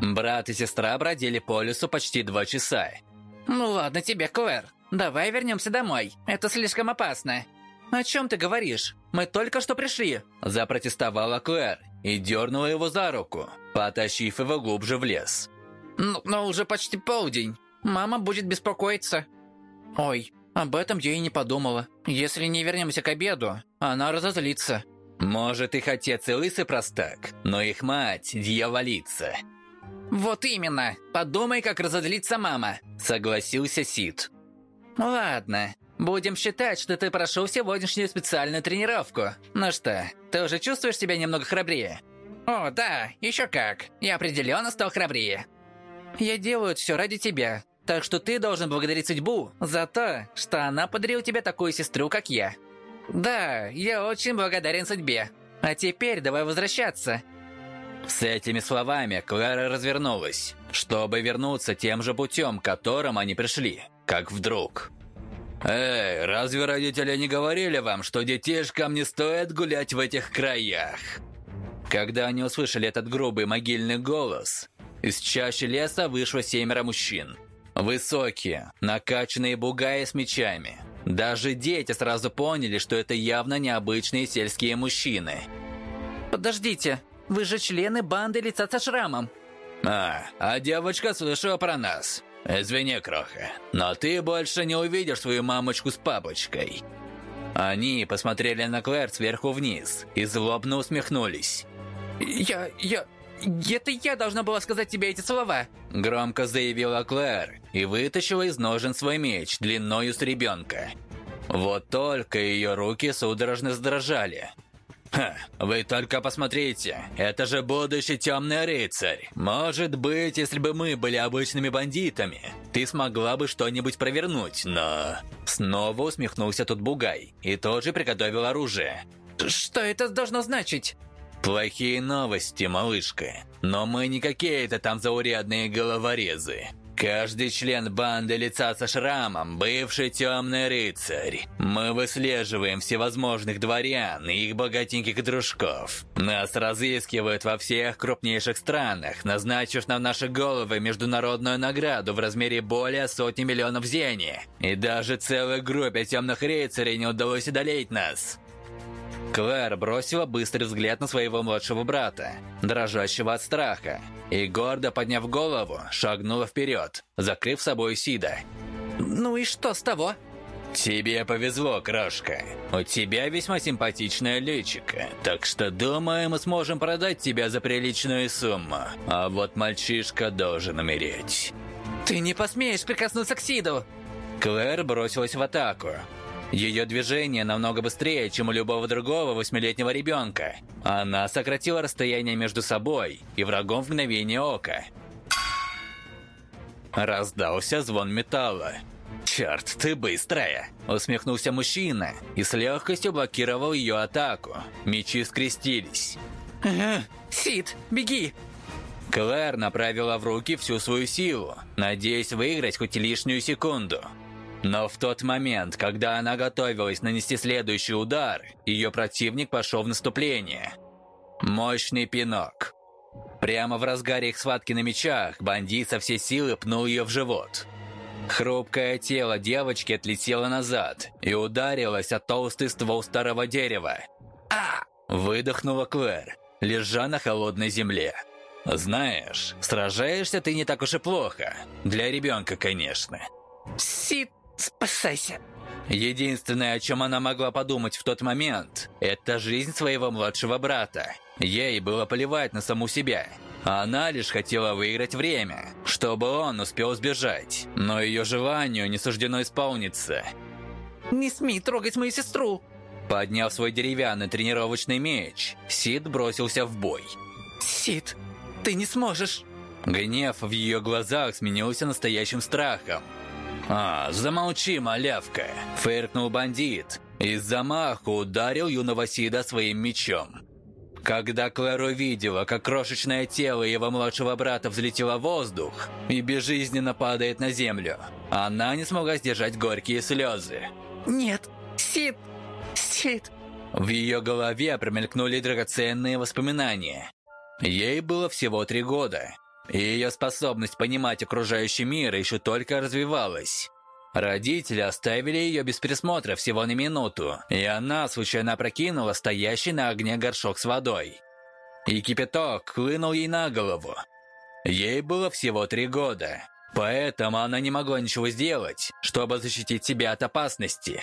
Брат и сестра бродили по лесу почти два часа. Ну ладно тебе, Клэр. Давай вернемся домой. Это слишком опасно. «О чем ты говоришь? Мы только что пришли!» Запротестовала Клэр и дернула его за руку, потащив его глубже в лес. «Но, но уже почти полдень. Мама будет беспокоиться». «Ой, об этом я и не подумала. Если не вернемся к обеду, она разозлится». «Может, их отец и лысый простак, но их мать – дьяволица». «Вот именно! Подумай, как разозлится мама!» – согласился Сид. «Ладно, будем считать, что ты прошел сегодняшнюю специальную тренировку. Ну что, ты уже чувствуешь себя немного храбрее?» «О, да, еще как. Я определенно стал храбрее». «Я делаю все ради тебя, так что ты должен благодарить судьбу за то, что она подарила тебе такую сестру, как я». «Да, я очень благодарен судьбе. А теперь давай возвращаться». С этими словами Клара развернулась, чтобы вернуться тем же путем, которым они пришли, как вдруг... «Эй, разве родители не говорили вам, что детишкам не стоит гулять в этих краях?» Когда они услышали этот грубый могильный голос, из чащи леса вышло семеро мужчин. Высокие, накачанные бугаи с мечами. Даже дети сразу поняли, что это явно необычные сельские мужчины. «Подождите, вы же члены банды лица со шрамом!» «А, а девочка слышала про нас. «Извини, Кроха, но ты больше не увидишь свою мамочку с папочкой». Они посмотрели на Клэр сверху вниз и злобно усмехнулись. «Я... я... это я должна была сказать тебе эти слова!» Громко заявила Клэр и вытащила из ножен свой меч длиною с ребенка. Вот только ее руки судорожно сдрожали. Ха, вы только посмотрите, это же будущий темный рыцарь. Может быть, если бы мы были обычными бандитами, ты смогла бы что-нибудь провернуть, но... Снова усмехнулся тут Бугай и тоже приготовил оружие. Что это должно значить? Плохие новости, малышка. Но мы не какие-то там заурядные головорезы. Каждый член банды лица со шрамом – бывший темный рыцарь. Мы выслеживаем всевозможных дворян и их богатеньких дружков. Нас разыскивают во всех крупнейших странах, назначив на наши головы международную награду в размере более сотни миллионов зени. И даже целой группе темных рыцарей не удалось одолеть нас. Клэр бросила быстрый взгляд на своего младшего брата, дрожащего от страха, и, гордо подняв голову, шагнула вперед, закрыв собой Сида. «Ну и что с того?» «Тебе повезло, крошка. У тебя весьма симпатичная личико, так что, думаю, мы сможем продать тебя за приличную сумму. А вот мальчишка должен умереть». «Ты не посмеешь прикоснуться к Сиду!» Клэр бросилась в атаку, ее движение намного быстрее, чем у любого другого восьмилетнего ребенка. Она сократила расстояние между собой и врагом в мгновение ока. Раздался звон металла. «Черт, ты быстрая!» Усмехнулся мужчина и с легкостью блокировал ее атаку. Мечи скрестились. «Ага, Сид, беги!» Клэр направила в руки всю свою силу, надеясь выиграть хоть лишнюю секунду. Но в тот момент, когда она готовилась нанести следующий удар, ее противник пошел в наступление. Мощный пинок. Прямо в разгаре их схватки на мечах бандит со всей силы пнул ее в живот. Хрупкое тело девочки отлетело назад и ударилось о толстый ствол старого дерева. а Выдохнула Клэр, лежа на холодной земле. «Знаешь, сражаешься ты не так уж и плохо. Для ребенка, конечно». «Сид, Спасайся. Единственное, о чем она могла подумать в тот момент, это жизнь своего младшего брата. Ей было плевать на саму себя. Она лишь хотела выиграть время, чтобы он успел сбежать. Но ее желанию не суждено исполниться. «Не смей трогать мою сестру!» Подняв свой деревянный тренировочный меч, Сид бросился в бой. «Сид, ты не сможешь!» Гнев в ее глазах сменился настоящим страхом. «А, замолчи, малявка!» – фыркнул бандит и с замаху ударил юного Сида своим мечом. Когда Клэр увидела, как крошечное тело его младшего брата взлетело в воздух и безжизненно падает на землю, она не смогла сдержать горькие слезы. «Нет, Сид! Сид!» В ее голове промелькнули драгоценные воспоминания. Ей было всего три года, и ее способность понимать окружающий мир еще только развивалась. Родители оставили ее без присмотра всего на минуту, и она случайно опрокинула стоящий на огне горшок с водой. И кипяток хлынул ей на голову. Ей было всего три года, поэтому она не могла ничего сделать, чтобы защитить себя от опасности.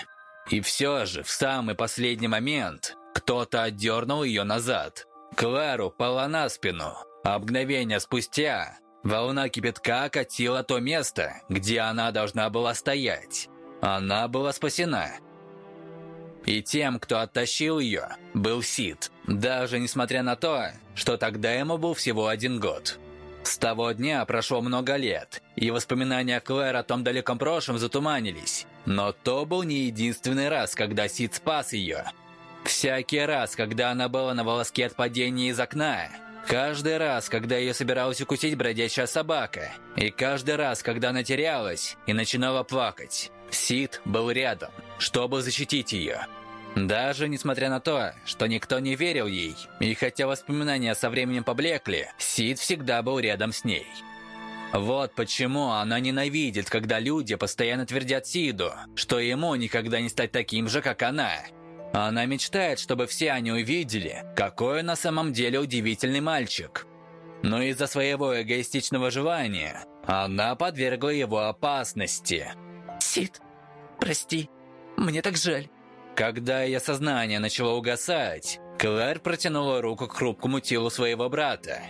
И все же, в самый последний момент, кто-то отдернул ее назад. Клару пала на спину, а мгновение спустя волна кипятка окатила то место, где она должна была стоять. Она была спасена. И тем, кто оттащил ее, был Сид, даже несмотря на то, что тогда ему был всего один год. С того дня прошло много лет, и воспоминания Клэр о том далеком прошлом затуманились. Но то был не единственный раз, когда Сид спас ее. Всякий раз, когда она была на волоске от падения из окна, каждый раз, когда ее собиралась укусить бродячая собака, и каждый раз, когда она терялась и начинала плакать, Сид был рядом, чтобы защитить ее. Даже несмотря на то, что никто не верил ей, и хотя воспоминания со временем поблекли, Сид всегда был рядом с ней. Вот почему она ненавидит, когда люди постоянно твердят Сиду, что ему никогда не стать таким же, как она. Она мечтает, чтобы все они увидели, какой на самом деле удивительный мальчик. Но из-за своего эгоистичного желания она подвергла его опасности. «Сид, прости, мне так жаль». Когда ее сознание начало угасать, Клэр протянула руку к хрупкому телу своего брата.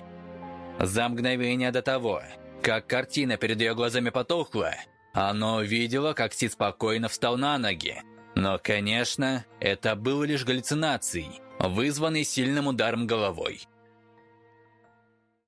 За мгновение до того, как картина перед ее глазами потухла, она увидела, как Сид спокойно встал на ноги. Но, конечно, это был лишь галлюцинацией, вызванный сильным ударом головой.